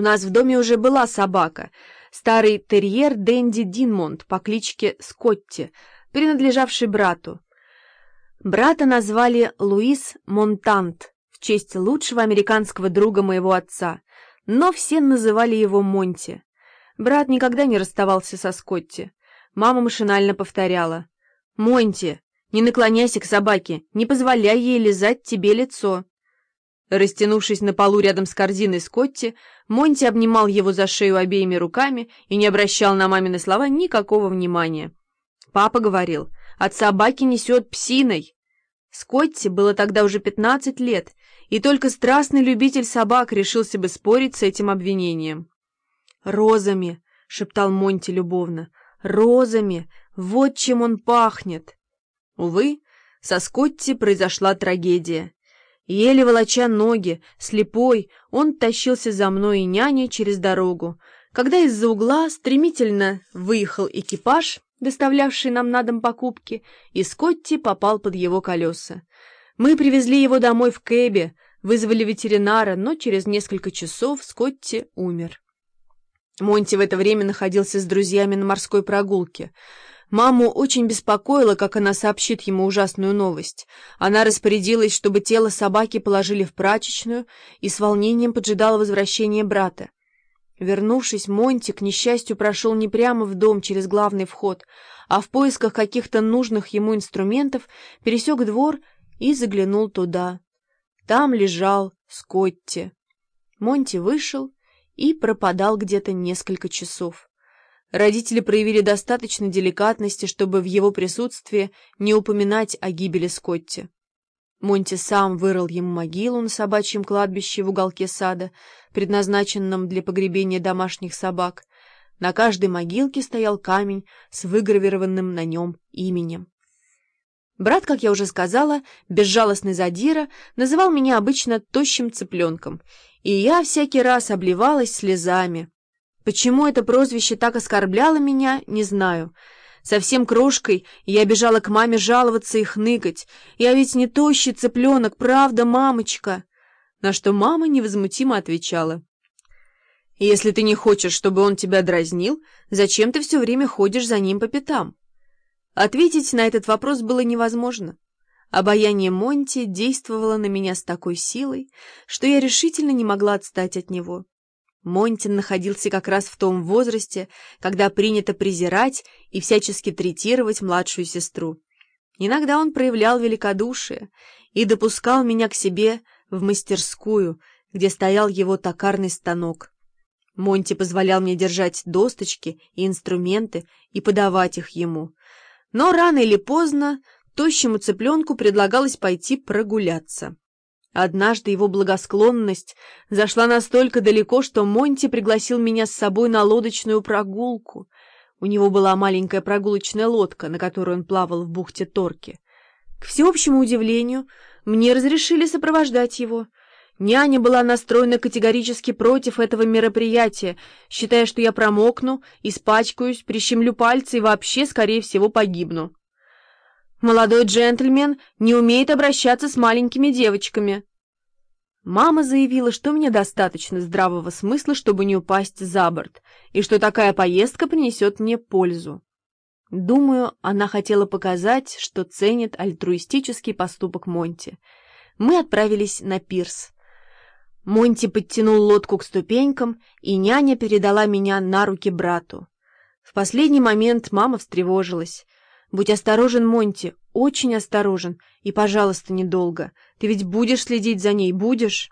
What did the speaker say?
У нас в доме уже была собака, старый терьер Дэнди Динмонд по кличке Скотти, принадлежавший брату. Брата назвали Луис Монтант в честь лучшего американского друга моего отца, но все называли его Монти. Брат никогда не расставался со Скотти. Мама машинально повторяла. «Монти, не наклоняйся к собаке, не позволяй ей лизать тебе лицо». Растянувшись на полу рядом с корзиной Скотти, Монти обнимал его за шею обеими руками и не обращал на мамины слова никакого внимания. Папа говорил, от собаки несет псиной. Скотти было тогда уже пятнадцать лет, и только страстный любитель собак решился бы спорить с этим обвинением. «Розами!» — шептал Монти любовно. «Розами! Вот чем он пахнет!» Увы, со Скотти произошла трагедия. Еле волоча ноги, слепой, он тащился за мной и няней через дорогу. Когда из-за угла стремительно выехал экипаж, доставлявший нам на дом покупки, и Скотти попал под его колеса. Мы привезли его домой в кэбе, вызвали ветеринара, но через несколько часов Скотти умер. Монти в это время находился с друзьями на морской прогулке — Маму очень беспокоило, как она сообщит ему ужасную новость. Она распорядилась, чтобы тело собаки положили в прачечную и с волнением поджидала возвращения брата. Вернувшись, Монти, к несчастью, прошел не прямо в дом через главный вход, а в поисках каких-то нужных ему инструментов пересек двор и заглянул туда. Там лежал Скотти. Монти вышел и пропадал где-то несколько часов. Родители проявили достаточно деликатности, чтобы в его присутствии не упоминать о гибели Скотти. Монти сам вырыл ему могилу на собачьем кладбище в уголке сада, предназначенном для погребения домашних собак. На каждой могилке стоял камень с выгравированным на нем именем. Брат, как я уже сказала, безжалостный задира, называл меня обычно тощим цыпленком, и я всякий раз обливалась слезами, Почему это прозвище так оскорбляло меня, не знаю. Совсем крошкой я бежала к маме жаловаться и хныкать. Я ведь не тощий цыпленок, правда, мамочка? На что мама невозмутимо отвечала. Если ты не хочешь, чтобы он тебя дразнил, зачем ты все время ходишь за ним по пятам? Ответить на этот вопрос было невозможно. Обаяние Монти действовало на меня с такой силой, что я решительно не могла отстать от него. Монтин находился как раз в том возрасте, когда принято презирать и всячески третировать младшую сестру. Иногда он проявлял великодушие и допускал меня к себе в мастерскую, где стоял его токарный станок. Монти позволял мне держать досточки и инструменты и подавать их ему. Но рано или поздно тощему цыпленку предлагалось пойти прогуляться. Однажды его благосклонность зашла настолько далеко, что Монти пригласил меня с собой на лодочную прогулку. У него была маленькая прогулочная лодка, на которой он плавал в бухте Торки. К всеобщему удивлению, мне разрешили сопровождать его. Няня была настроена категорически против этого мероприятия, считая, что я промокну, испачкаюсь, прищемлю пальцы и вообще, скорее всего, погибну. Молодой джентльмен не умеет обращаться с маленькими девочками. Мама заявила, что мне достаточно здравого смысла, чтобы не упасть за борт, и что такая поездка принесет мне пользу. Думаю, она хотела показать, что ценит альтруистический поступок Монти. Мы отправились на пирс. Монти подтянул лодку к ступенькам, и няня передала меня на руки брату. В последний момент мама встревожилась. Будь осторожен, Монти, очень осторожен. И, пожалуйста, недолго. Ты ведь будешь следить за ней, будешь?»